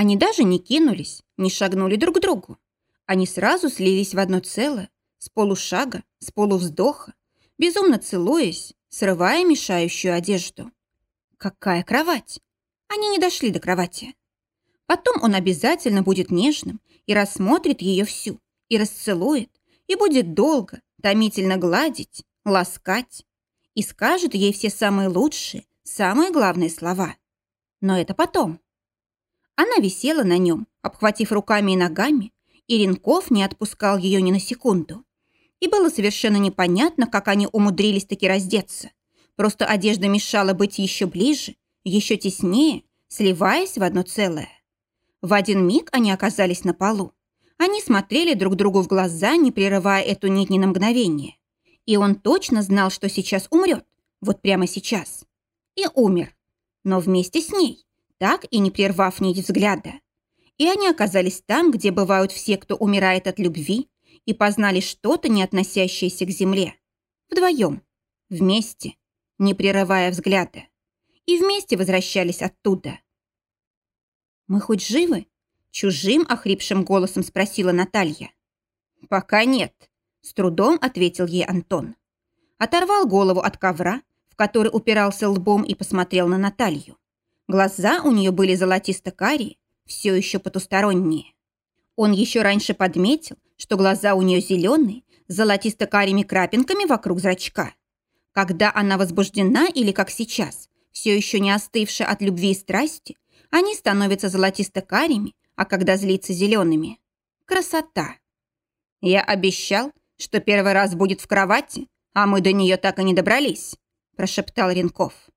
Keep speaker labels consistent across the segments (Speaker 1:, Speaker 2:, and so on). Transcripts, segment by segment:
Speaker 1: Они даже не кинулись, не шагнули друг к другу. Они сразу слились в одно целое, с полушага, с полувздоха, безумно целуясь, срывая мешающую одежду. Какая кровать! Они не дошли до кровати. Потом он обязательно будет нежным и рассмотрит ее всю, и расцелует, и будет долго, томительно гладить, ласкать, и скажет ей все самые лучшие, самые главные слова. Но это потом. Она висела на нем, обхватив руками и ногами, и Ренков не отпускал ее ни на секунду. И было совершенно непонятно, как они умудрились таки раздеться. Просто одежда мешала быть еще ближе, еще теснее, сливаясь в одно целое. В один миг они оказались на полу. Они смотрели друг другу в глаза, не прерывая эту нить ни на мгновение. И он точно знал, что сейчас умрет. Вот прямо сейчас. И умер. Но вместе с ней, так и не прервав нить взгляда. И они оказались там, где бывают все, кто умирает от любви, и познали что-то, не относящееся к земле. Вдвоем. Вместе. Не прерывая взгляда. И вместе возвращались оттуда. «Мы хоть живы?» Чужим, охрипшим голосом спросила Наталья. «Пока нет», — с трудом ответил ей Антон. Оторвал голову от ковра, в который упирался лбом и посмотрел на Наталью. Глаза у нее были золотисто-карие, все еще потусторонние. Он еще раньше подметил, что глаза у нее зеленые, с золотисто-карими крапинками вокруг зрачка. Когда она возбуждена или как сейчас, все еще не остывшая от любви и страсти, они становятся золотисто-карими, а когда злится зелеными. Красота. Я обещал, что первый раз будет в кровати, а мы до нее так и не добрались, прошептал Ренков.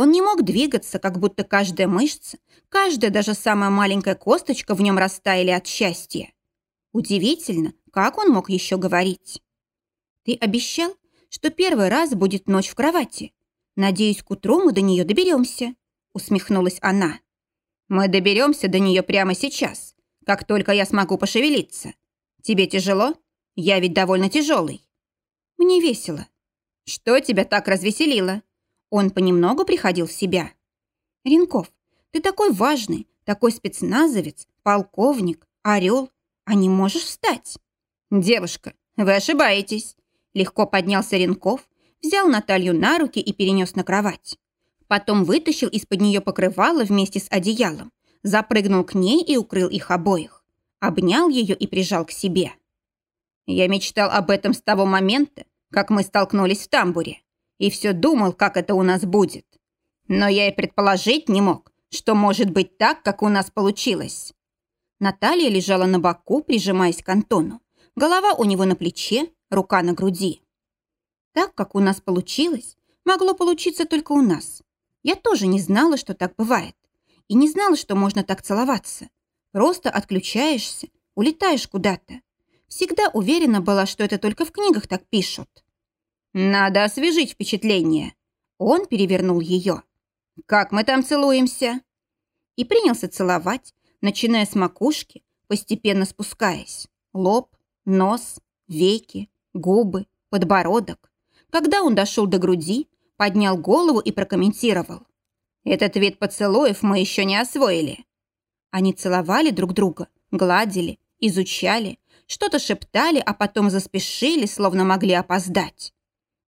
Speaker 1: Он не мог двигаться, как будто каждая мышца, каждая даже самая маленькая косточка в нем растаяли от счастья. Удивительно, как он мог еще говорить. «Ты обещал, что первый раз будет ночь в кровати. Надеюсь, к утру мы до нее доберемся», — усмехнулась она. Мы доберемся до нее прямо сейчас, как только я смогу пошевелиться. Тебе тяжело? Я ведь довольно тяжелый. Мне весело. Что тебя так развеселило? Он понемногу приходил в себя. Ренков, ты такой важный, такой спецназовец, полковник, орел, а не можешь встать? Девушка, вы ошибаетесь. Легко поднялся Ренков, взял Наталью на руки и перенес на кровать. Потом вытащил из-под нее покрывало вместе с одеялом, запрыгнул к ней и укрыл их обоих. Обнял ее и прижал к себе. Я мечтал об этом с того момента, как мы столкнулись в тамбуре, и все думал, как это у нас будет. Но я и предположить не мог, что может быть так, как у нас получилось. Наталья лежала на боку, прижимаясь к Антону. Голова у него на плече, рука на груди. Так, как у нас получилось, могло получиться только у нас. Я тоже не знала, что так бывает. И не знала, что можно так целоваться. Просто отключаешься, улетаешь куда-то. Всегда уверена была, что это только в книгах так пишут. Надо освежить впечатление. Он перевернул ее. Как мы там целуемся? И принялся целовать, начиная с макушки, постепенно спускаясь. Лоб, нос, веки, губы, подбородок. Когда он дошел до груди, поднял голову и прокомментировал. «Этот вид поцелуев мы еще не освоили». Они целовали друг друга, гладили, изучали, что-то шептали, а потом заспешили, словно могли опоздать.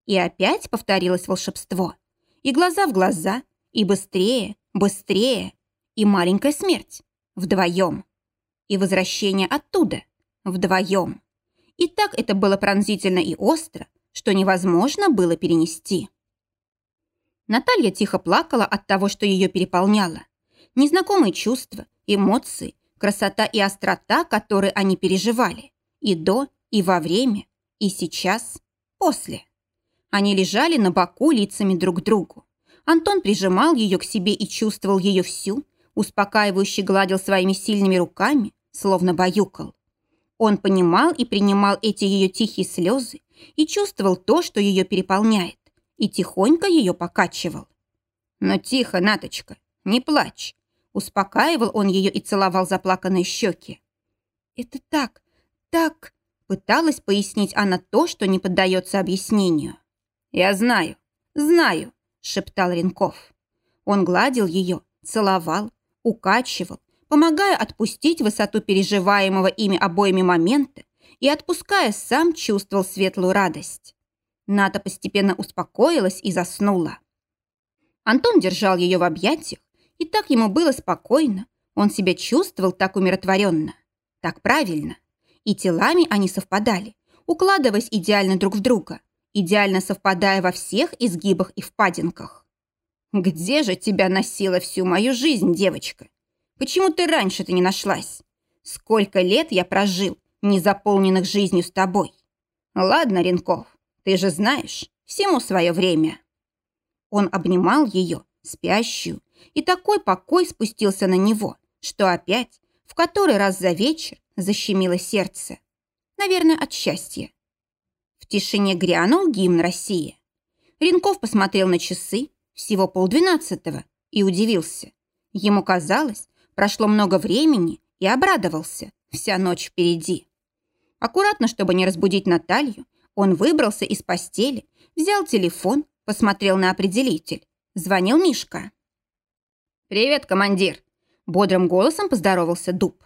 Speaker 1: И опять повторилось волшебство. И глаза в глаза, и быстрее, быстрее, и маленькая смерть. Вдвоем. И возвращение оттуда. Вдвоем. И так это было пронзительно и остро, что невозможно было перенести. Наталья тихо плакала от того, что ее переполняло. Незнакомые чувства, эмоции, красота и острота, которые они переживали. И до, и во время, и сейчас, после. Они лежали на боку лицами друг к другу. Антон прижимал ее к себе и чувствовал ее всю, успокаивающе гладил своими сильными руками, словно баюкал. Он понимал и принимал эти ее тихие слезы и чувствовал то, что ее переполняет и тихонько ее покачивал. «Но тихо, Наточка, не плачь!» Успокаивал он ее и целовал заплаканные щеки. «Это так, так...» Пыталась пояснить она то, что не поддается объяснению. «Я знаю, знаю», — шептал Ренков. Он гладил ее, целовал, укачивал, помогая отпустить высоту переживаемого ими обоими момента и отпуская сам чувствовал светлую радость. Ната постепенно успокоилась и заснула. Антон держал ее в объятиях, и так ему было спокойно, он себя чувствовал так умиротворенно, так правильно. И телами они совпадали, укладываясь идеально друг в друга, идеально совпадая во всех изгибах и впадинках. «Где же тебя носила всю мою жизнь, девочка? Почему ты раньше-то не нашлась? Сколько лет я прожил, не заполненных жизнью с тобой? Ладно, Ренков, ты же знаешь, всему свое время». Он обнимал ее, спящую, и такой покой спустился на него, что опять, в который раз за вечер, защемило сердце. Наверное, от счастья. Тишине грянул гимн России. Ренков посмотрел на часы, всего полдвенадцатого, и удивился. Ему казалось, прошло много времени, и обрадовался. Вся ночь впереди. Аккуратно, чтобы не разбудить Наталью, он выбрался из постели, взял телефон, посмотрел на определитель. Звонил Мишка. «Привет, командир!» Бодрым голосом поздоровался Дуб.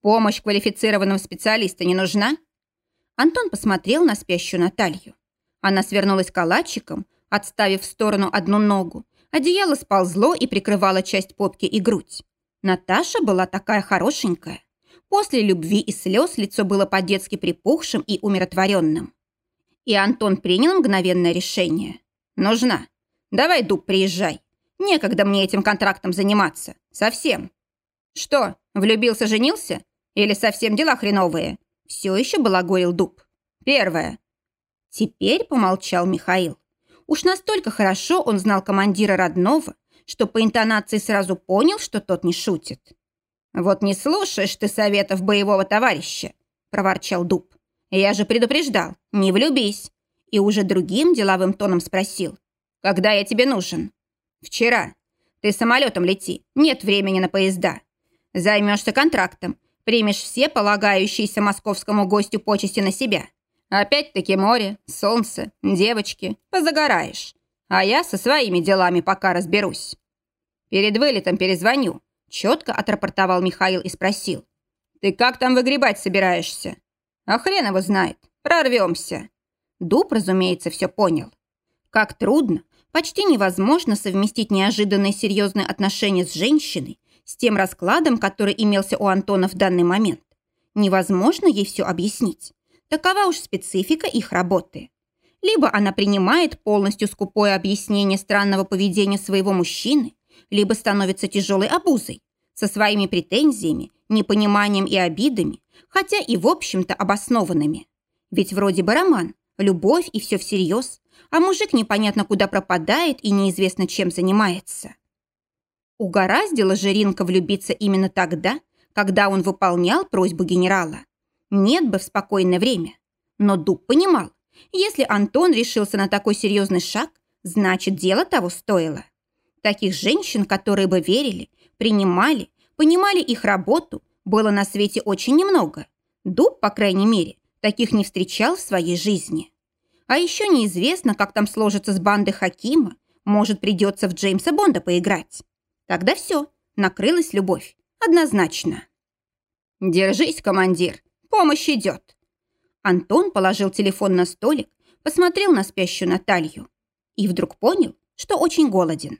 Speaker 1: «Помощь квалифицированного специалиста не нужна?» Антон посмотрел на спящую Наталью. Она свернулась калачиком, отставив в сторону одну ногу. Одеяло сползло и прикрывало часть попки и грудь. Наташа была такая хорошенькая. После любви и слез лицо было по-детски припухшим и умиротворенным. И Антон принял мгновенное решение. «Нужна. Давай, Дуб, приезжай. Некогда мне этим контрактом заниматься. Совсем. Что, влюбился-женился? Или совсем дела хреновые? Все еще балагурил дуб. Первое. Теперь помолчал Михаил. Уж настолько хорошо он знал командира родного, что по интонации сразу понял, что тот не шутит. «Вот не слушаешь ты советов боевого товарища», – проворчал Дуб. «Я же предупреждал, не влюбись». И уже другим деловым тоном спросил. «Когда я тебе нужен?» «Вчера. Ты самолетом лети, нет времени на поезда. Займешься контрактом, примешь все полагающиеся московскому гостю почести на себя. Опять-таки море, солнце, девочки, позагораешь. А я со своими делами пока разберусь. Перед вылетом перезвоню. Четко отрапортовал Михаил и спросил. Ты как там выгребать собираешься? А хрен его знает. Прорвемся. Дуб, разумеется, все понял. Как трудно, почти невозможно совместить неожиданные серьезные отношения с женщиной с тем раскладом, который имелся у Антона в данный момент. Невозможно ей все объяснить. Такова уж специфика их работы. Либо она принимает полностью скупое объяснение странного поведения своего мужчины, либо становится тяжелой обузой, со своими претензиями, непониманием и обидами, хотя и в общем-то обоснованными. Ведь вроде бы роман, любовь и все всерьез, а мужик непонятно куда пропадает и неизвестно чем занимается. Угораздило же Ринка влюбиться именно тогда, когда он выполнял просьбу генерала. Нет бы в спокойное время. Но Дуб понимал, если Антон решился на такой серьезный шаг, значит, дело того стоило. Таких женщин, которые бы верили, принимали, понимали их работу, было на свете очень немного. Дуб, по крайней мере, таких не встречал в своей жизни. А еще неизвестно, как там сложится с бандой Хакима, может, придется в Джеймса Бонда поиграть. Тогда все, накрылась любовь. Однозначно. «Держись, командир, помощь идет». Антон положил телефон на столик, посмотрел на спящую Наталью и вдруг понял, что очень голоден.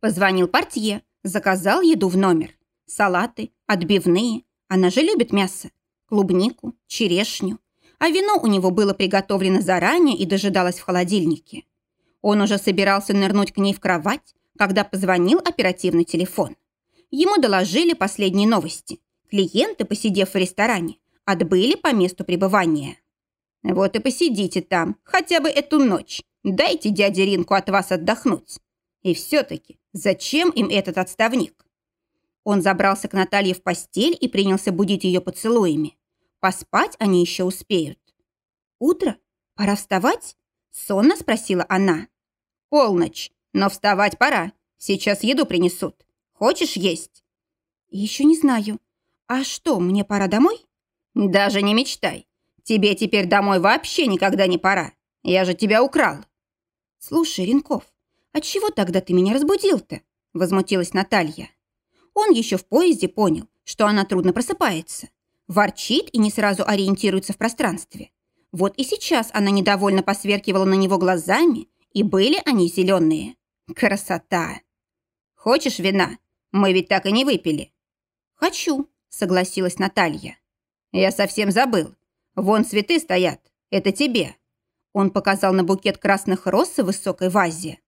Speaker 1: Позвонил портье, заказал еду в номер. Салаты, отбивные, она же любит мясо, клубнику, черешню. А вино у него было приготовлено заранее и дожидалось в холодильнике. Он уже собирался нырнуть к ней в кровать, когда позвонил оперативный телефон. Ему доложили последние новости. Клиенты, посидев в ресторане, отбыли по месту пребывания. Вот и посидите там, хотя бы эту ночь. Дайте дяде Ринку от вас отдохнуть. И все-таки, зачем им этот отставник? Он забрался к Наталье в постель и принялся будить ее поцелуями. Поспать они еще успеют. «Утро? Пора вставать?» – сонно спросила она. «Полночь. Но вставать пора. Сейчас еду принесут. Хочешь есть?» «Еще не знаю. А что, мне пора домой?» «Даже не мечтай. Тебе теперь домой вообще никогда не пора. Я же тебя украл». «Слушай, Ренков, а чего тогда ты меня разбудил-то?» Возмутилась Наталья. Он еще в поезде понял, что она трудно просыпается. Ворчит и не сразу ориентируется в пространстве. Вот и сейчас она недовольно посверкивала на него глазами, и были они зеленые. Красота! Хочешь вина? Мы ведь так и не выпили. Хочу, согласилась Наталья. Я совсем забыл. Вон цветы стоят. Это тебе. Он показал на букет красных роз в высокой вазе.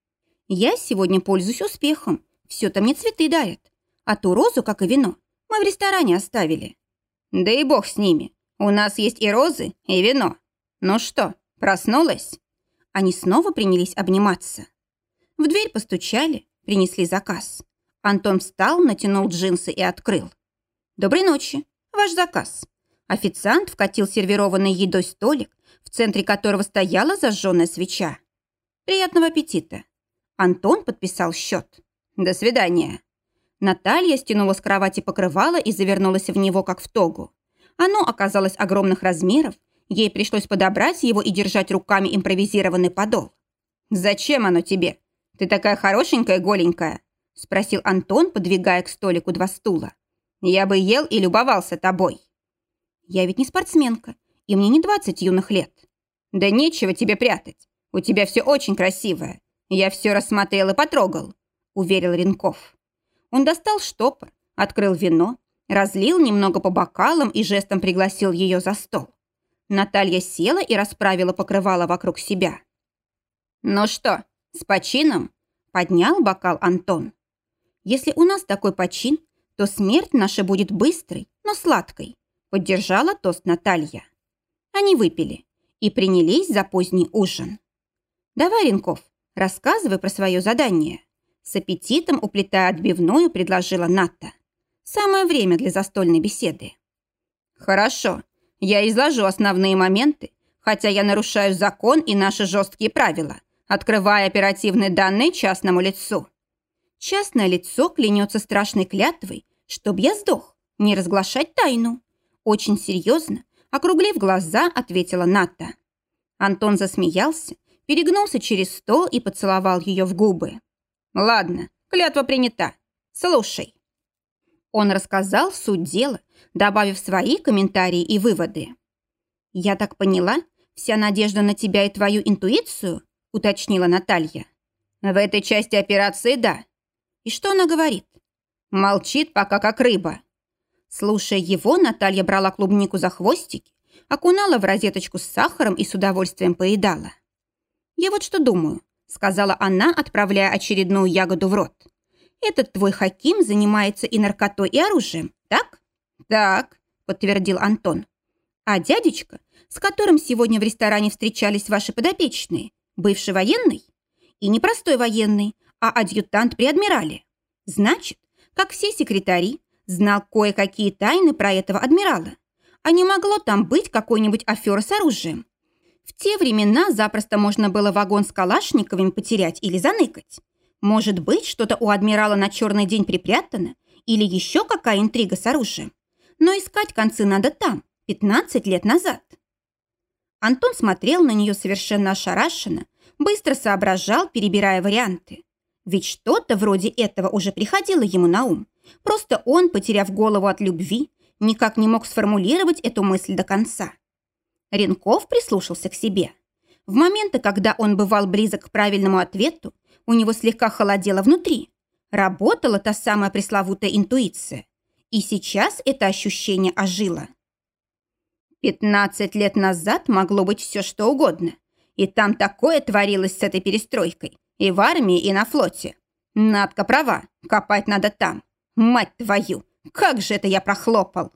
Speaker 1: Я сегодня пользуюсь успехом. Все-то мне цветы дарят. А ту розу, как и вино, мы в ресторане оставили. Да и бог с ними. У нас есть и розы, и вино. Ну что, проснулась? Они снова принялись обниматься. В дверь постучали, принесли заказ. Антон встал, натянул джинсы и открыл. «Доброй ночи. Ваш заказ». Официант вкатил сервированный едой столик, в центре которого стояла зажженная свеча. «Приятного аппетита». Антон подписал счет. «До свидания». Наталья стянула с кровати покрывало и завернулась в него, как в тогу. Оно оказалось огромных размеров, ей пришлось подобрать его и держать руками импровизированный подол. «Зачем оно тебе? Ты такая хорошенькая, голенькая», спросил Антон, подвигая к столику два стула. «Я бы ел и любовался тобой». «Я ведь не спортсменка, и мне не двадцать юных лет». «Да нечего тебе прятать. У тебя все очень красивое. Я все рассмотрел и потрогал», уверил Ренков. Он достал штопор, открыл вино, разлил немного по бокалам и жестом пригласил ее за стол. Наталья села и расправила покрывало вокруг себя. «Ну что, с почином?» – поднял бокал Антон. «Если у нас такой почин, то смерть наша будет быстрой, но сладкой», – поддержала тост Наталья. Они выпили и принялись за поздний ужин. «Давай, Ренков, рассказывай про свое задание». С аппетитом, уплетая отбивную, предложила Ната. Самое время для застольной беседы. Хорошо, я изложу основные моменты, хотя я нарушаю закон и наши жесткие правила, открывая оперативные данные частному лицу. Частное лицо клянется страшной клятвой, чтоб я сдох, не разглашать тайну. Очень серьезно, округлив глаза, ответила Ната. Антон засмеялся, перегнулся через стол и поцеловал ее в губы. «Ладно, клятва принята. Слушай». Он рассказал суть дела, добавив свои комментарии и выводы. «Я так поняла, вся надежда на тебя и твою интуицию?» – уточнила Наталья. «В этой части операции – да». «И что она говорит?» «Молчит пока как рыба». Слушая его, Наталья брала клубнику за хвостики, окунала в розеточку с сахаром и с удовольствием поедала. «Я вот что думаю сказала она, отправляя очередную ягоду в рот. «Этот твой Хаким занимается и наркотой, и оружием, так?» «Так», — подтвердил Антон. «А дядечка, с которым сегодня в ресторане встречались ваши подопечные, бывший военный? И не простой военный, а адъютант при адмирале. Значит, как все секретари, знал кое-какие тайны про этого адмирала. А не могло там быть какой-нибудь аферы с оружием? В те времена запросто можно было вагон с калашниковыми потерять или заныкать. Может быть, что-то у адмирала на черный день припрятано или еще какая интрига с оружием. Но искать концы надо там, 15 лет назад. Антон смотрел на нее совершенно ошарашенно, быстро соображал, перебирая варианты. Ведь что-то вроде этого уже приходило ему на ум. Просто он, потеряв голову от любви, никак не мог сформулировать эту мысль до конца. Ренков прислушался к себе. В моменты, когда он бывал близок к правильному ответу, у него слегка холодело внутри. Работала та самая пресловутая интуиция. И сейчас это ощущение ожило. Пятнадцать лет назад могло быть все что угодно. И там такое творилось с этой перестройкой. И в армии, и на флоте. Надка права, копать надо там. Мать твою, как же это я прохлопал.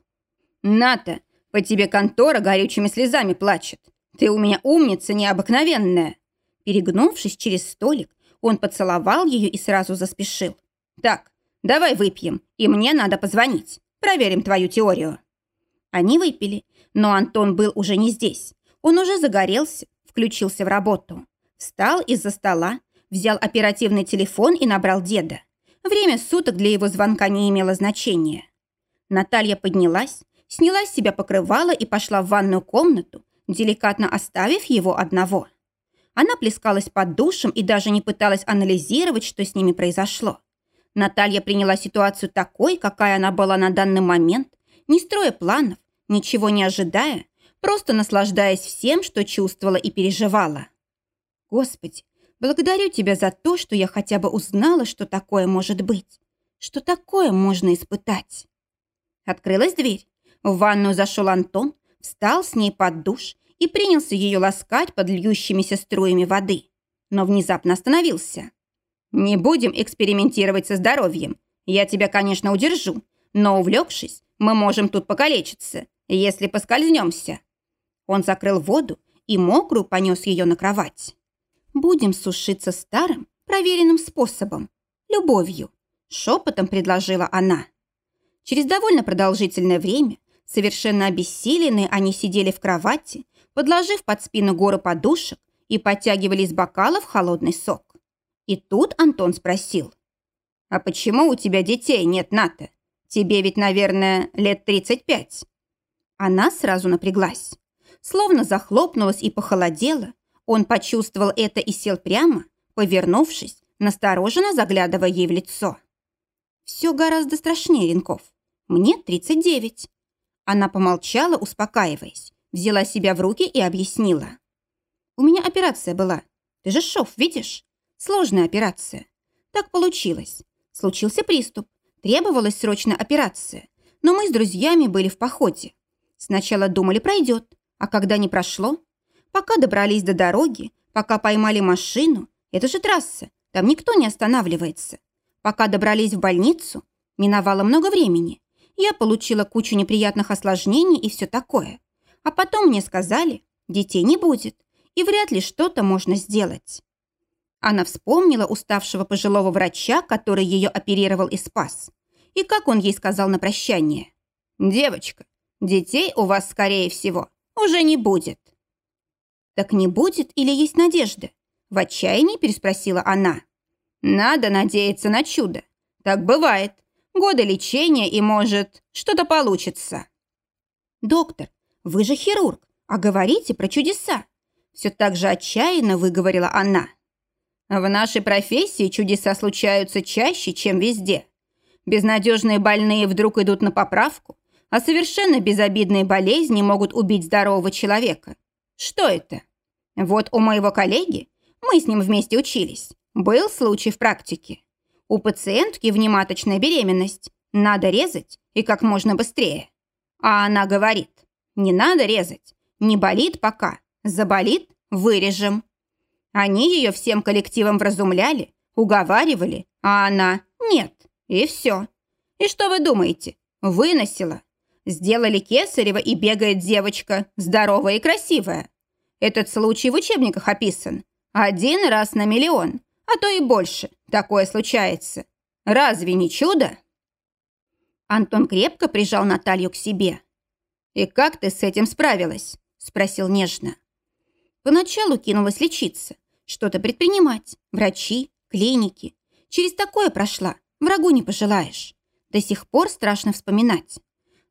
Speaker 1: Ната, по тебе контора горючими слезами плачет. Ты у меня умница необыкновенная». Перегнувшись через столик, он поцеловал ее и сразу заспешил. «Так, давай выпьем, и мне надо позвонить. Проверим твою теорию». Они выпили, но Антон был уже не здесь. Он уже загорелся, включился в работу. Встал из-за стола, взял оперативный телефон и набрал деда. Время суток для его звонка не имело значения. Наталья поднялась, сняла с себя покрывало и пошла в ванную комнату, деликатно оставив его одного. Она плескалась под душем и даже не пыталась анализировать, что с ними произошло. Наталья приняла ситуацию такой, какая она была на данный момент, не строя планов, ничего не ожидая, просто наслаждаясь всем, что чувствовала и переживала. Господи, благодарю тебя за то, что я хотя бы узнала, что такое может быть, что такое можно испытать. Открылась дверь. В ванную зашел Антон, встал с ней под душ и принялся ее ласкать под льющимися струями воды. Но внезапно остановился. «Не будем экспериментировать со здоровьем. Я тебя, конечно, удержу, но, увлекшись, мы можем тут покалечиться, если поскользнемся». Он закрыл воду и мокрую понес ее на кровать. «Будем сушиться старым, проверенным способом, любовью», шепотом предложила она. Через довольно продолжительное время, совершенно обессиленные, они сидели в кровати, подложив под спину горы подушек и подтягивали из бокалов холодный сок. И тут Антон спросил. «А почему у тебя детей нет, Ната? Тебе ведь, наверное, лет 35?» Она сразу напряглась. Словно захлопнулась и похолодела. Он почувствовал это и сел прямо, повернувшись, настороженно заглядывая ей в лицо. «Все гораздо страшнее, Ренков. Мне 39». Она помолчала, успокаиваясь, взяла себя в руки и объяснила. «У меня операция была. Ты же шов, видишь? Сложная операция. Так получилось. Случился приступ. Требовалась срочная операция. Но мы с друзьями были в походе. Сначала думали, пройдет. А когда не прошло? Пока добрались до дороги, пока поймали машину, это же трасса, там никто не останавливается. Пока добрались в больницу, миновало много времени. Я получила кучу неприятных осложнений и все такое. А потом мне сказали, детей не будет, и вряд ли что-то можно сделать. Она вспомнила уставшего пожилого врача, который ее оперировал и спас. И как он ей сказал на прощание. «Девочка, детей у вас, скорее всего, уже не будет». «Так не будет или есть надежда?» В отчаянии переспросила она. «Надо надеяться на чудо. Так бывает. Годы лечения и, может, что-то получится». «Доктор, вы же хирург, а говорите про чудеса!» Все так же отчаянно выговорила она. В нашей профессии чудеса случаются чаще, чем везде. Безнадежные больные вдруг идут на поправку, а совершенно безобидные болезни могут убить здорового человека. Что это? Вот у моего коллеги, мы с ним вместе учились, был случай в практике. У пациентки внематочная беременность. Надо резать и как можно быстрее. А она говорит, не надо резать, не болит пока, заболит – вырежем. Они ее всем коллективом вразумляли, уговаривали, а она нет. И все. И что вы думаете? Выносила. Сделали кесарево, и бегает девочка, здоровая и красивая. Этот случай в учебниках описан. Один раз на миллион, а то и больше. Такое случается. Разве не чудо? Антон крепко прижал Наталью к себе. «И как ты с этим справилась?» – спросил нежно. Поначалу кинулась лечиться, что-то предпринимать. Врачи, клиники. Через такое прошла. Врагу не пожелаешь. До сих пор страшно вспоминать.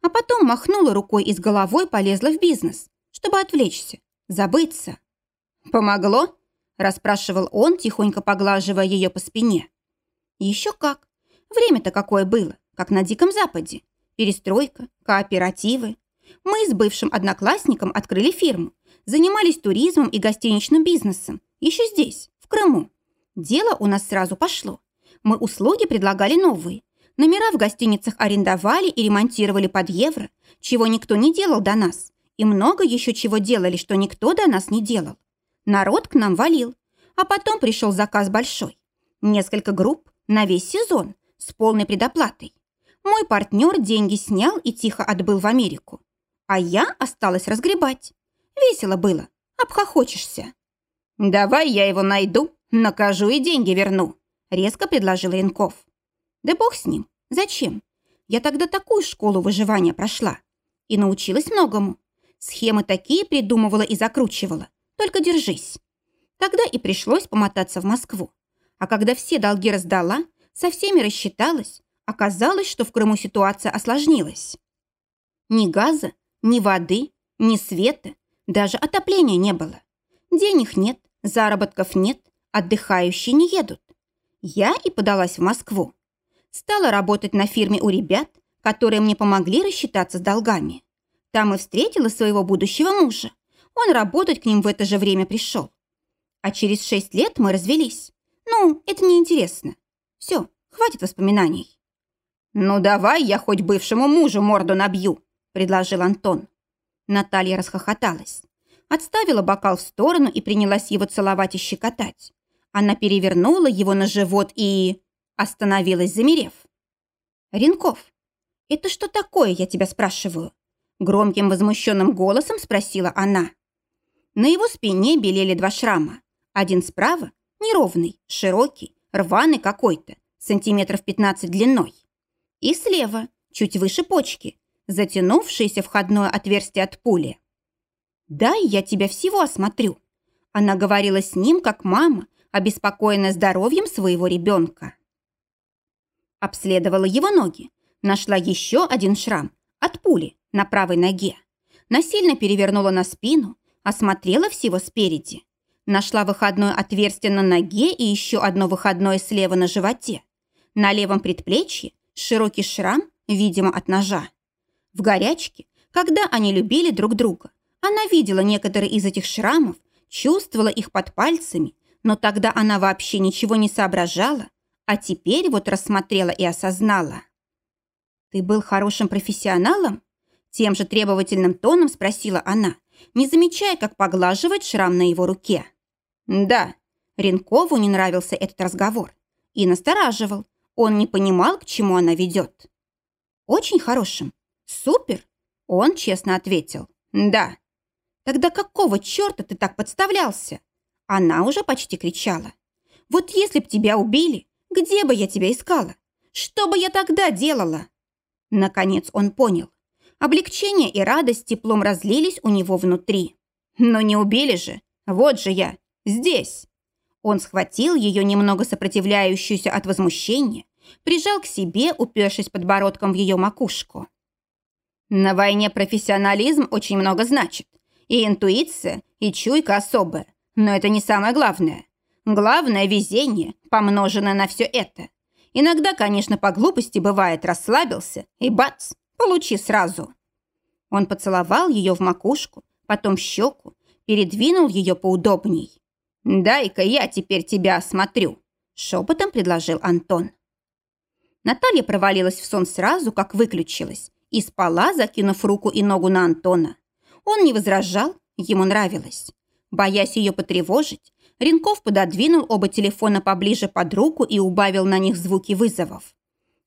Speaker 1: А потом махнула рукой и с головой полезла в бизнес, чтобы отвлечься, забыться. «Помогло?» – расспрашивал он, тихонько поглаживая ее по спине. «Еще как. Время-то какое было, как на Диком Западе. Перестройка, кооперативы. Мы с бывшим одноклассником открыли фирму, занимались туризмом и гостиничным бизнесом, еще здесь, в Крыму. Дело у нас сразу пошло. Мы услуги предлагали новые. Номера в гостиницах арендовали и ремонтировали под евро, чего никто не делал до нас. И много еще чего делали, что никто до нас не делал. Народ к нам валил. А потом пришел заказ большой. Несколько групп на весь сезон с полной предоплатой. Мой партнер деньги снял и тихо отбыл в Америку. А я осталась разгребать. Весело было. Обхохочешься. «Давай я его найду, накажу и деньги верну», — резко предложил Янков. «Да бог с ним. Зачем? Я тогда такую школу выживания прошла и научилась многому. Схемы такие придумывала и закручивала. Только держись. Тогда и пришлось помотаться в Москву. А когда все долги раздала, со всеми рассчиталась, оказалось, что в Крыму ситуация осложнилась. Ни газа, ни воды, ни света, даже отопления не было. Денег нет, Заработков нет, отдыхающие не едут. Я и подалась в Москву. Стала работать на фирме у ребят, которые мне помогли рассчитаться с долгами. Там и встретила своего будущего мужа. Он работать к ним в это же время пришел. А через шесть лет мы развелись. Ну, это неинтересно. Все, хватит воспоминаний. «Ну давай я хоть бывшему мужу морду набью», – предложил Антон. Наталья расхохоталась. Отставила бокал в сторону и принялась его целовать и щекотать. Она перевернула его на живот и... Остановилась, замерев. «Ренков, это что такое, я тебя спрашиваю?» Громким возмущенным голосом спросила она. На его спине белели два шрама. Один справа, неровный, широкий, рваный какой-то, сантиметров 15 длиной. И слева, чуть выше почки, затянувшееся входное отверстие от пули. «Дай я тебя всего осмотрю». Она говорила с ним, как мама, обеспокоенная здоровьем своего ребенка. Обследовала его ноги, нашла еще один шрам от пули на правой ноге. Насильно перевернула на спину, осмотрела всего спереди. Нашла выходное отверстие на ноге и еще одно выходное слева на животе. На левом предплечье широкий шрам, видимо, от ножа. В горячке, когда они любили друг друга, она видела некоторые из этих шрамов, чувствовала их под пальцами, но тогда она вообще ничего не соображала, а теперь вот рассмотрела и осознала. «Ты был хорошим профессионалом?» Тем же требовательным тоном спросила она, не замечая, как поглаживает шрам на его руке. «Да». Ренкову не нравился этот разговор. И настораживал. Он не понимал, к чему она ведет. «Очень хорошим. Супер!» Он честно ответил. «Да». «Тогда какого черта ты так подставлялся?» Она уже почти кричала. «Вот если б тебя убили, где бы я тебя искала? Что бы я тогда делала?» Наконец он понял. Облегчение и радость теплом разлились у него внутри. «Но не убили же! Вот же я! Здесь!» Он схватил ее, немного сопротивляющуюся от возмущения, прижал к себе, упершись подбородком в ее макушку. «На войне профессионализм очень много значит. И интуиция, и чуйка особая. Но это не самое главное. Главное – везение, помноженное на все это. Иногда, конечно, по глупости бывает расслабился, и бац, получи сразу. Он поцеловал ее в макушку, потом щеку, передвинул ее поудобней. «Дай-ка я теперь тебя осмотрю», – шепотом предложил Антон. Наталья провалилась в сон сразу, как выключилась, и спала, закинув руку и ногу на Антона. Он не возражал, ему нравилось. Боясь ее потревожить, Ренков пододвинул оба телефона поближе под руку и убавил на них звуки вызовов.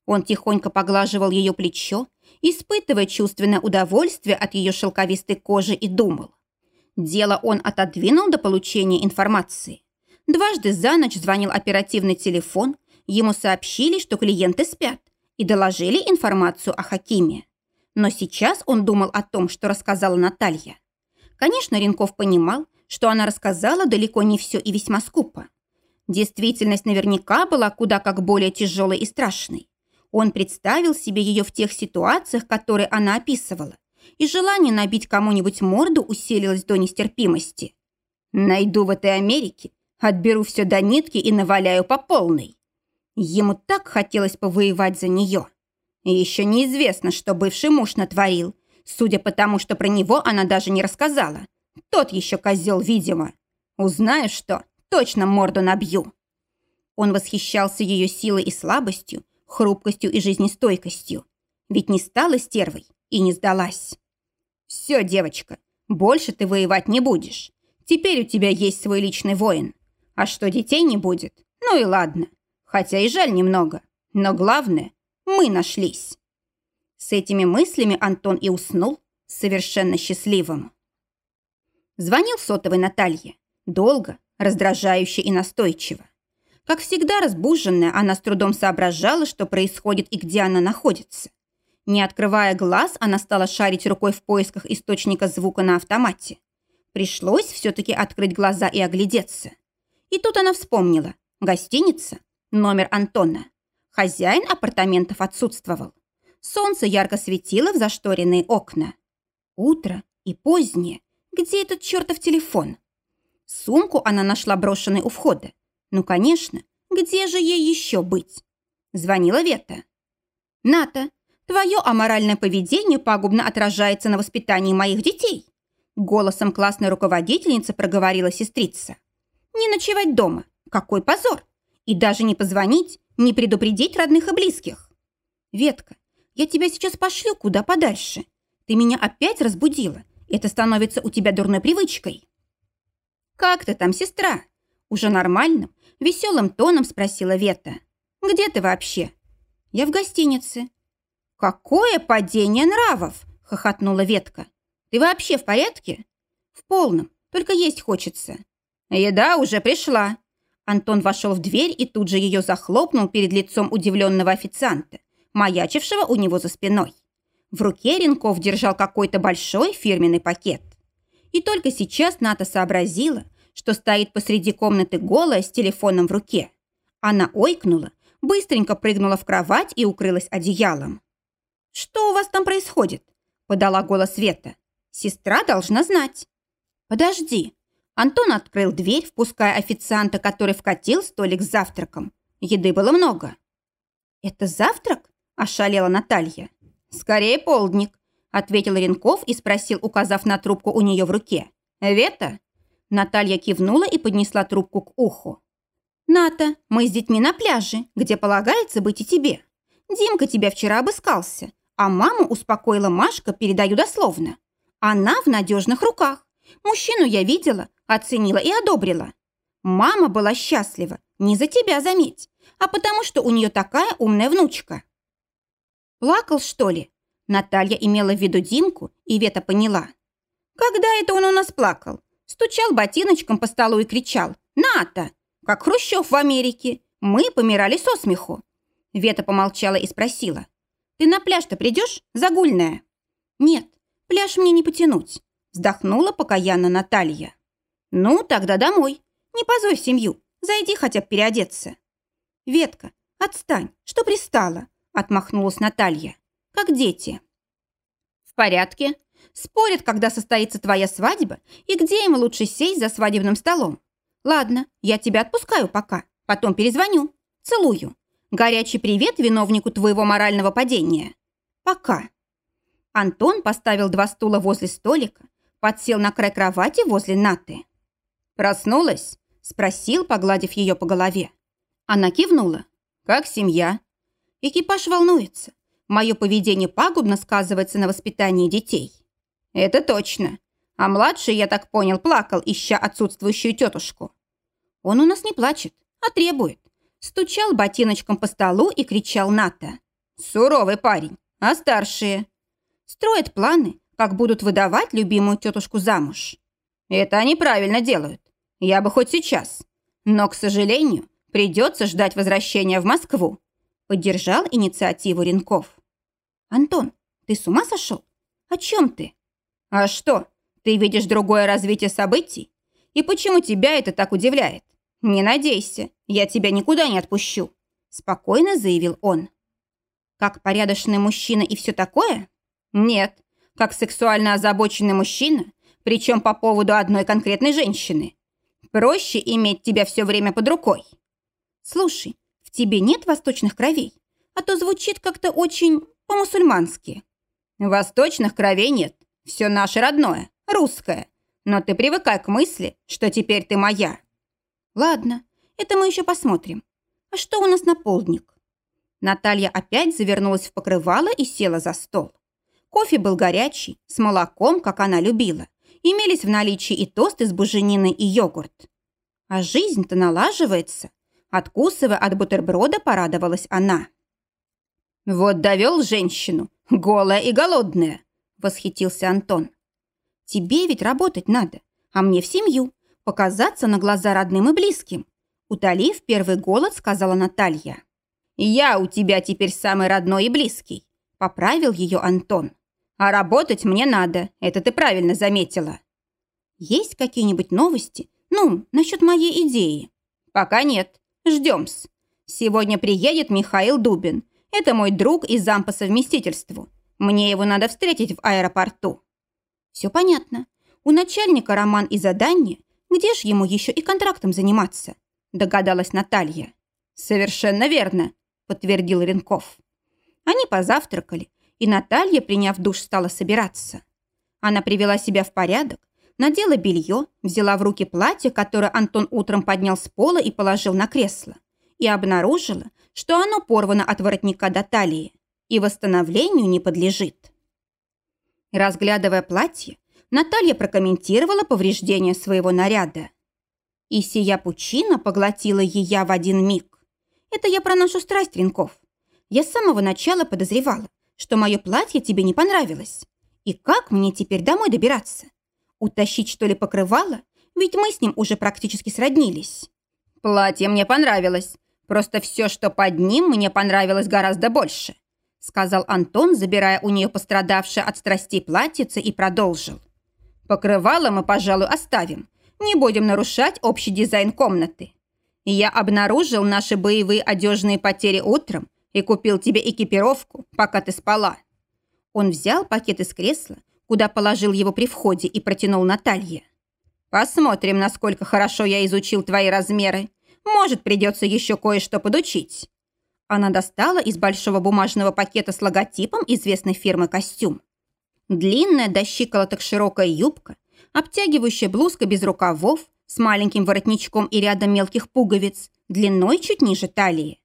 Speaker 1: Он тихонько поглаживал ее плечо, испытывая чувственное удовольствие от ее шелковистой кожи и думал. Дело он отодвинул до получения информации. Дважды за ночь звонил оперативный телефон, ему сообщили, что клиенты спят, и доложили информацию о Хакиме. Но сейчас он думал о том, что рассказала Наталья. Конечно, Ренков понимал, что она рассказала далеко не все и весьма скупо. Действительность наверняка была куда как более тяжелой и страшной. Он представил себе ее в тех ситуациях, которые она описывала, и желание набить кому-нибудь морду усилилось до нестерпимости. «Найду в этой Америке, отберу все до нитки и наваляю по полной». Ему так хотелось повоевать за нее. Еще неизвестно, что бывший муж натворил, судя по тому, что про него она даже не рассказала. Тот еще козел, видимо. Узнаю, что, точно морду набью. Он восхищался ее силой и слабостью, хрупкостью и жизнестойкостью. Ведь не стала стервой и не сдалась. «Все, девочка, больше ты воевать не будешь. Теперь у тебя есть свой личный воин. А что детей не будет? Ну и ладно. Хотя и жаль немного. Но главное, мы нашлись». С этими мыслями Антон и уснул, совершенно счастливым. Звонил сотовой Наталье. Долго, раздражающе и настойчиво. Как всегда разбуженная, она с трудом соображала, что происходит и где она находится. Не открывая глаз, она стала шарить рукой в поисках источника звука на автомате. Пришлось все-таки открыть глаза и оглядеться. И тут она вспомнила. Гостиница, номер Антона. Хозяин апартаментов отсутствовал. Солнце ярко светило в зашторенные окна. Утро и позднее. Где этот чертов телефон? Сумку она нашла брошенной у входа. Ну, конечно, где же ей еще быть? Звонила Вета. «Ната, твое аморальное поведение пагубно отражается на воспитании моих детей», голосом классной руководительницы проговорила сестрица. «Не ночевать дома. Какой позор! И даже не позвонить, не предупредить родных и близких. Ветка, я тебя сейчас пошлю куда подальше. Ты меня опять разбудила. Это становится у тебя дурной привычкой». «Как ты там, сестра?» Уже нормальным, веселым тоном спросила Вета. «Где ты вообще?» «Я в гостинице». «Какое падение нравов!» – хохотнула Ветка. «Ты вообще в порядке?» «В полном, только есть хочется». «Еда уже пришла». Антон вошел в дверь и тут же ее захлопнул перед лицом удивленного официанта, маячившего у него за спиной. В руке Ренков держал какой-то большой фирменный пакет. И только сейчас Ната сообразила, что стоит посреди комнаты голая с телефоном в руке. Она ойкнула, быстренько прыгнула в кровать и укрылась одеялом. «Что у вас там происходит?» – подала голос Света. «Сестра должна знать». «Подожди». Антон открыл дверь, впуская официанта, который вкатил столик с завтраком. Еды было много. «Это завтрак?» – ошалела Наталья. «Скорее полдник», – ответил Ренков и спросил, указав на трубку у нее в руке. «Вета?» Наталья кивнула и поднесла трубку к уху. «Ната, мы с детьми на пляже, где полагается быть и тебе. Димка тебя вчера обыскался, а маму успокоила Машка, передаю дословно. Она в надежных руках. Мужчину я видела, оценила и одобрила. Мама была счастлива, не за тебя, заметь, а потому что у нее такая умная внучка». «Плакал, что ли?» Наталья имела в виду Димку, и Вета поняла. «Когда это он у нас плакал? Стучал ботиночком по столу и кричал «Ната!» Как Хрущев в Америке. Мы помирали со смеху. Вета помолчала и спросила. «Ты на пляж-то придешь, загульная?» «Нет, пляж мне не потянуть», вздохнула покаянно Наталья. «Ну, тогда домой. Не позорь семью. Зайди хотя бы переодеться». «Ветка, отстань, что пристала?» Отмахнулась Наталья. «Как дети». «В порядке. Спорят, когда состоится твоя свадьба и где им лучше сесть за свадебным столом. Ладно, я тебя отпускаю пока, потом перезвоню. Целую. Горячий привет виновнику твоего морального падения. Пока. Антон поставил два стула возле столика, подсел на край кровати возле Наты. «Проснулась?» – спросил, погладив ее по голове. Она кивнула. «Как семья?» Экипаж волнуется. Мое поведение пагубно сказывается на воспитании детей. «Это точно. А младший, я так понял, плакал, ища отсутствующую тетушку». «Он у нас не плачет, а требует». Стучал ботиночком по столу и кричал Ната. «Суровый парень. А старшие?» «Строят планы, как будут выдавать любимую тетушку замуж». «Это они правильно делают. Я бы хоть сейчас. Но, к сожалению, придется ждать возвращения в Москву», поддержал инициативу Ренков. «Антон, ты с ума сошел? О чем ты?» «А что, ты видишь другое развитие событий? И почему тебя это так удивляет? Не надейся, я тебя никуда не отпущу», спокойно заявил он. «Как порядочный мужчина и все такое?» «Нет, как сексуально озабоченный мужчина, причем по поводу одной конкретной женщины. Проще иметь тебя все время под рукой». «Слушай, тебе нет восточных кровей? А то звучит как-то очень по-мусульмански». «Восточных кровей нет. Все наше родное, русское. Но ты привыкай к мысли, что теперь ты моя. Ладно, это мы еще посмотрим. А что у нас на полдник? Наталья опять завернулась в покрывало и села за стол. Кофе был горячий, с молоком, как она любила. Имелись в наличии и тосты с бужениной, и йогурт. А жизнь-то налаживается. Откусывая от бутерброда, порадовалась она. Вот довел женщину, голая и голодная восхитился Антон. «Тебе ведь работать надо, а мне в семью, показаться на глаза родным и близким», утолив первый голод, сказала Наталья. «Я у тебя теперь самый родной и близкий», поправил ее Антон. «А работать мне надо, это ты правильно заметила». «Есть какие-нибудь новости? Ну, насчет моей идеи?» «Пока нет. Ждем-с. Сегодня приедет Михаил Дубин. Это мой друг и зам по совместительству. Мне его надо встретить в аэропорту. Все понятно. У начальника роман и задание. Где ж ему еще и контрактом заниматься? Догадалась Наталья. Совершенно верно. подтвердил Ренков. Они позавтракали, и Наталья, приняв душ, стала собираться. Она привела себя в порядок, надела белье, взяла в руки платье, которое Антон утром поднял с пола и положил на кресло, и обнаружила, что оно порвано от воротника до талии и восстановлению не подлежит. Разглядывая платье, Наталья прокомментировала повреждения своего наряда. И сия пучина поглотила ее в один миг. Это я про нашу страсть, Венков. Я с самого начала подозревала, что мое платье тебе не понравилось. И как мне теперь домой добираться? Утащить, что ли, покрывало? Ведь мы с ним уже практически сроднились. Платье мне понравилось. Просто все, что под ним, мне понравилось гораздо больше сказал Антон, забирая у нее пострадавшее от страстей платьице и продолжил. «Покрывало мы, пожалуй, оставим. Не будем нарушать общий дизайн комнаты. Я обнаружил наши боевые одежные потери утром и купил тебе экипировку, пока ты спала». Он взял пакет из кресла, куда положил его при входе и протянул Наталье. «Посмотрим, насколько хорошо я изучил твои размеры. Может, придется еще кое-что подучить». Она достала из большого бумажного пакета с логотипом известной фирмы костюм. Длинная до щиколоток широкая юбка, обтягивающая блузка без рукавов, с маленьким воротничком и рядом мелких пуговиц, длиной чуть ниже талии.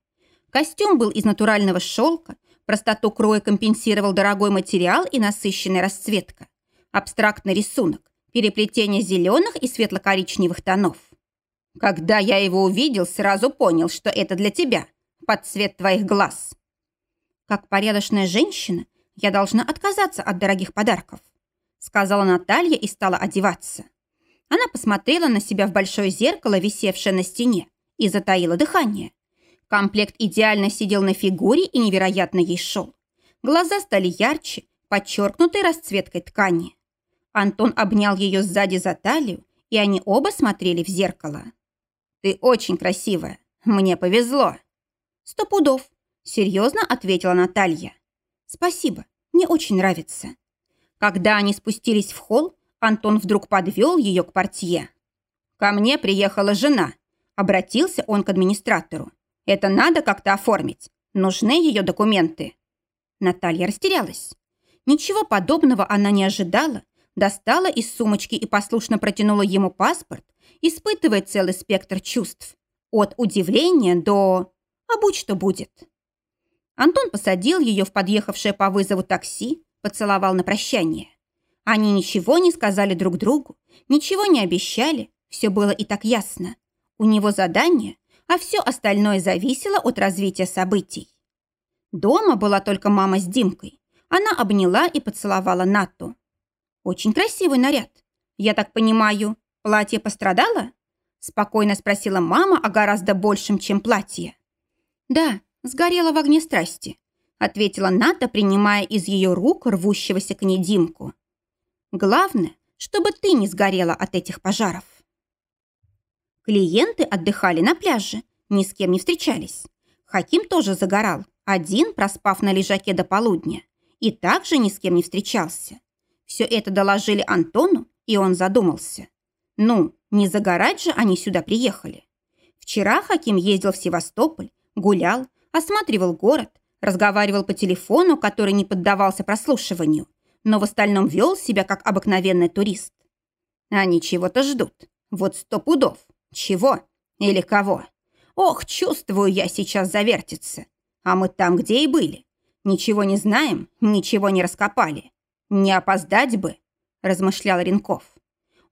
Speaker 1: Костюм был из натурального шелка, простоту кроя компенсировал дорогой материал и насыщенная расцветка. Абстрактный рисунок, переплетение зеленых и светло-коричневых тонов. Когда я его увидел, сразу понял, что это для тебя – под цвет твоих глаз. Как порядочная женщина, я должна отказаться от дорогих подарков, сказала Наталья и стала одеваться. Она посмотрела на себя в большое зеркало, висевшее на стене, и затаила дыхание. Комплект идеально сидел на фигуре и невероятно ей шел. Глаза стали ярче, подчеркнутой расцветкой ткани. Антон обнял ее сзади за талию, и они оба смотрели в зеркало. «Ты очень красивая. Мне повезло». «Сто пудов», — серьезно ответила Наталья. «Спасибо, мне очень нравится». Когда они спустились в холл, Антон вдруг подвел ее к портье. «Ко мне приехала жена», — обратился он к администратору. «Это надо как-то оформить. Нужны ее документы». Наталья растерялась. Ничего подобного она не ожидала, достала из сумочки и послушно протянула ему паспорт, испытывая целый спектр чувств. От удивления до... А будь что будет. Антон посадил ее в подъехавшее по вызову такси, поцеловал на прощание. Они ничего не сказали друг другу, ничего не обещали, все было и так ясно. У него задание, а все остальное зависело от развития событий. Дома была только мама с Димкой. Она обняла и поцеловала Нату. «Очень красивый наряд. Я так понимаю, платье пострадало?» Спокойно спросила мама о гораздо большем, чем платье. «Да, сгорела в огне страсти», ответила Ната, принимая из ее рук рвущегося к ней Димку. «Главное, чтобы ты не сгорела от этих пожаров». Клиенты отдыхали на пляже, ни с кем не встречались. Хаким тоже загорал, один, проспав на лежаке до полудня, и также ни с кем не встречался. Все это доложили Антону, и он задумался. Ну, не загорать же они сюда приехали. Вчера Хаким ездил в Севастополь, Гулял, осматривал город, разговаривал по телефону, который не поддавался прослушиванию, но в остальном вел себя как обыкновенный турист. Они чего-то ждут. Вот сто пудов. Чего? Или кого? Ох, чувствую, я сейчас завертится. А мы там, где и были. Ничего не знаем, ничего не раскопали. Не опоздать бы, размышлял Ренков.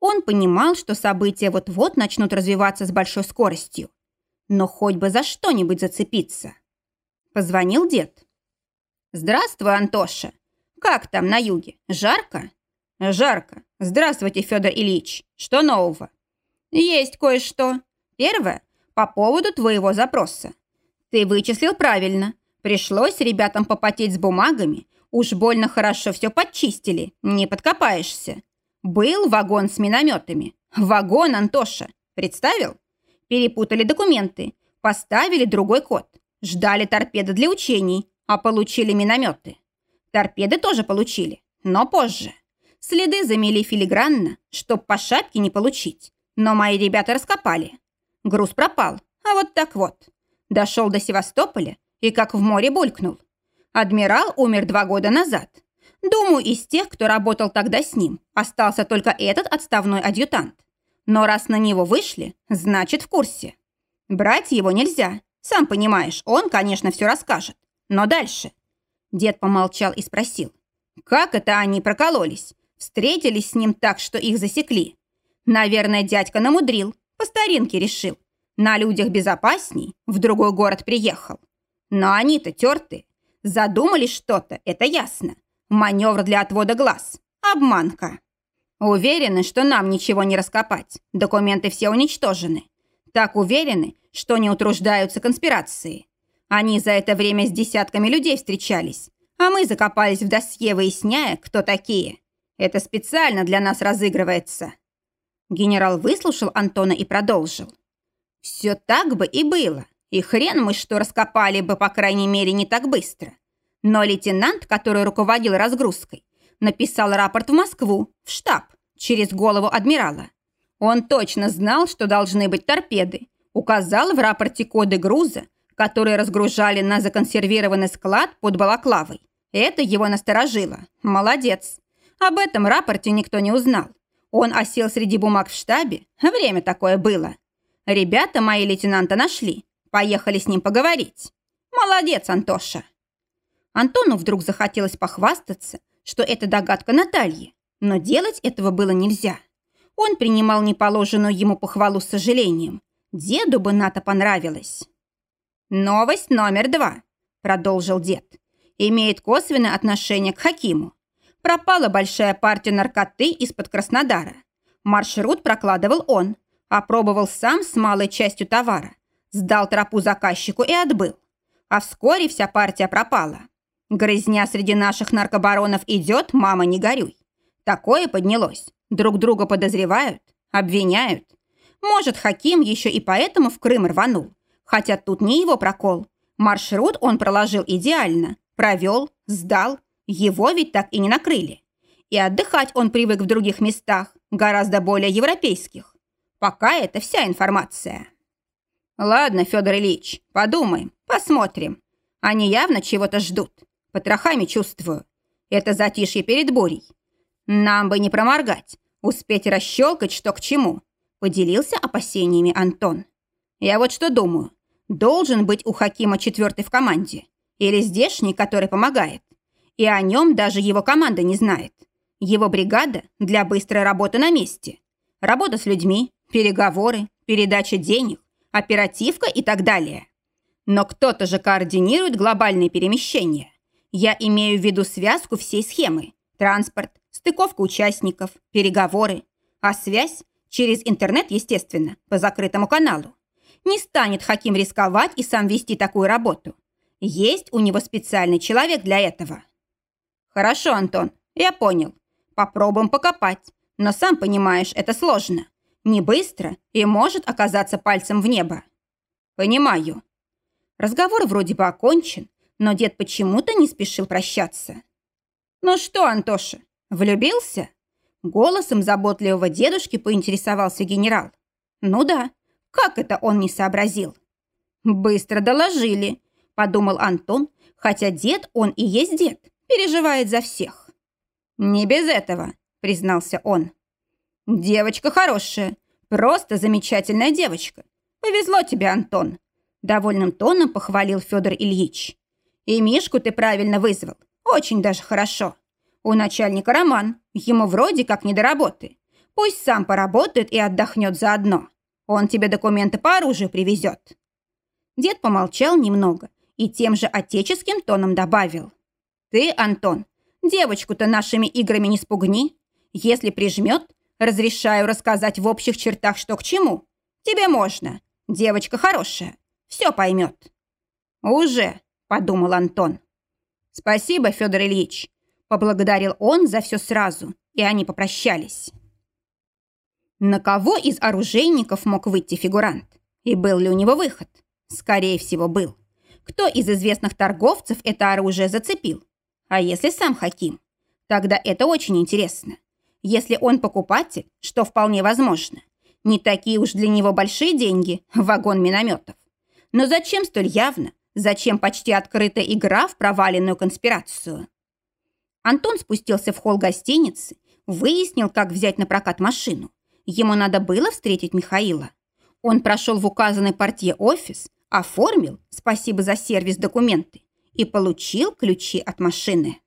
Speaker 1: Он понимал, что события вот-вот начнут развиваться с большой скоростью но хоть бы за что-нибудь зацепиться. Позвонил дед. «Здравствуй, Антоша. Как там на юге? Жарко?» «Жарко. Здравствуйте, Федор Ильич. Что нового?» «Есть кое-что. Первое, по поводу твоего запроса. Ты вычислил правильно. Пришлось ребятам попотеть с бумагами. Уж больно хорошо все подчистили. Не подкопаешься. Был вагон с минометами. Вагон, Антоша. Представил? Перепутали документы, поставили другой код. Ждали торпеды для учений, а получили минометы. Торпеды тоже получили, но позже. Следы замели филигранно, чтоб по шапке не получить. Но мои ребята раскопали. Груз пропал, а вот так вот. Дошел до Севастополя, и как в море булькнул. Адмирал умер два года назад. Думаю, из тех, кто работал тогда с ним, остался только этот отставной адъютант. Но раз на него вышли, значит в курсе. Брать его нельзя. Сам понимаешь, он, конечно, все расскажет. Но дальше. Дед помолчал и спросил. Как это они прокололись? Встретились с ним так, что их засекли. Наверное, дядька намудрил, по старинке решил. На людях безопасней, в другой город приехал. Но они-то терты. Задумали что-то, это ясно. Маневр для отвода глаз. Обманка. Уверены, что нам ничего не раскопать. Документы все уничтожены. Так уверены, что не утруждаются конспирации. Они за это время с десятками людей встречались, а мы закопались в досье, выясняя, кто такие. Это специально для нас разыгрывается. Генерал выслушал Антона и продолжил. Все так бы и было. И хрен мы что раскопали бы, по крайней мере, не так быстро. Но лейтенант, который руководил разгрузкой, написал рапорт в Москву, в штаб, через голову адмирала. Он точно знал, что должны быть торпеды, указал в рапорте коды груза, которые разгружали на законсервированный склад под Балаклавой. Это его насторожило. Молодец. Об этом рапорте никто не узнал. Он осел среди бумаг в штабе. Время такое было. Ребята мои лейтенанта нашли. Поехали с ним поговорить. Молодец, Антоша. Антону вдруг захотелось похвастаться, что это догадка Натальи, но делать этого было нельзя. Он принимал неположенную ему похвалу с сожалением. Деду бы Ната понравилось. «Новость номер два», – продолжил дед. «Имеет косвенное отношение к Хакиму. Пропала большая партия наркоты из-под Краснодара. Маршрут прокладывал он, опробовал сам с малой частью товара, сдал тропу заказчику и отбыл. А вскоре вся партия пропала. Грызня среди наших наркобаронов идет, мама, не горюй. Такое поднялось. Друг друга подозревают, обвиняют. Может, Хаким еще и поэтому в Крым рванул. Хотя тут не его прокол. Маршрут он проложил идеально. Провел, сдал. Его ведь так и не накрыли. И отдыхать он привык в других местах, гораздо более европейских. Пока это вся информация. Ладно, Федор Ильич, подумаем, посмотрим. Они явно чего-то ждут. Потрохами чувствую. Это затишье перед бурей. Нам бы не проморгать, успеть расщелкать, что к чему. Поделился опасениями Антон. Я вот что думаю. Должен быть у Хакима четвертый в команде. Или здешний, который помогает. И о нем даже его команда не знает. Его бригада для быстрой работы на месте. Работа с людьми, переговоры, передача денег, оперативка и так далее. Но кто-то же координирует глобальные перемещения. Я имею в виду связку всей схемы. Транспорт, стыковка участников, переговоры. А связь через интернет, естественно, по закрытому каналу. Не станет Хаким рисковать и сам вести такую работу. Есть у него специальный человек для этого. Хорошо, Антон, я понял. Попробуем покопать. Но сам понимаешь, это сложно не быстро и может оказаться пальцем в небо. Понимаю. Разговор вроде бы окончен, но дед почему-то не спешил прощаться. «Ну что, Антоша, влюбился?» Голосом заботливого дедушки поинтересовался генерал. «Ну да, как это он не сообразил?» «Быстро доложили», – подумал Антон, хотя дед он и есть дед, переживает за всех. «Не без этого», – признался он. «Девочка хорошая. Просто замечательная девочка. Повезло тебе, Антон». Довольным тоном похвалил Федор Ильич. «И Мишку ты правильно вызвал. Очень даже хорошо. У начальника роман. Ему вроде как не до работы. Пусть сам поработает и отдохнет заодно. Он тебе документы по оружию привезет». Дед помолчал немного и тем же отеческим тоном добавил. «Ты, Антон, девочку-то нашими играми не спугни. Если прижмет, Разрешаю рассказать в общих чертах, что к чему. Тебе можно. Девочка хорошая. Все поймет». «Уже», — подумал Антон. «Спасибо, Федор Ильич», — поблагодарил он за все сразу, и они попрощались. На кого из оружейников мог выйти фигурант? И был ли у него выход? Скорее всего, был. Кто из известных торговцев это оружие зацепил? А если сам Хаким? Тогда это очень интересно. Если он покупатель, что вполне возможно, не такие уж для него большие деньги – вагон минометов. Но зачем столь явно, зачем почти открытая игра в проваленную конспирацию. Антон спустился в холл гостиницы, выяснил, как взять на прокат машину. Ему надо было встретить Михаила. Он прошел в указанный портье офис, оформил, спасибо за сервис, документы и получил ключи от машины.